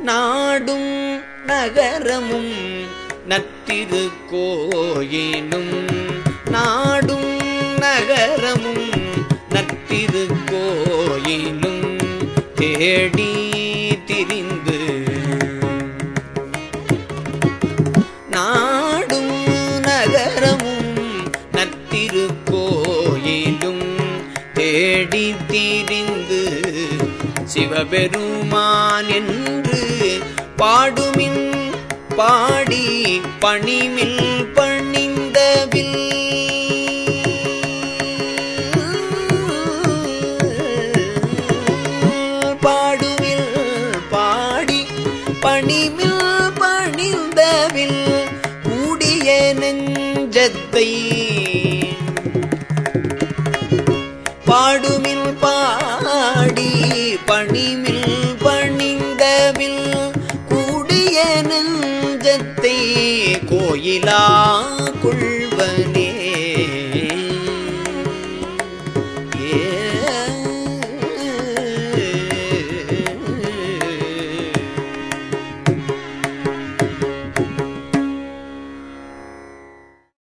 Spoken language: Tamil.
நாடும் நகரமும் நத்திரு கோயிலும் நாடும் நகரமும் நத்திரு கோயிலும் தேடி திரிந்து நாடும் நகரமும் நத்திரு கோயிலும் தேடி திரிந்து சிவபெருமான் என்று பாடுமின் பாடி பணிமில் பணிந்தவில் பாடுவில் பாடி பணிமில் பணிந்தவில் கூடிய நெஞ்சத்தை பாடுமில் பாடி பணிமில் கோயிலா கொள்வன்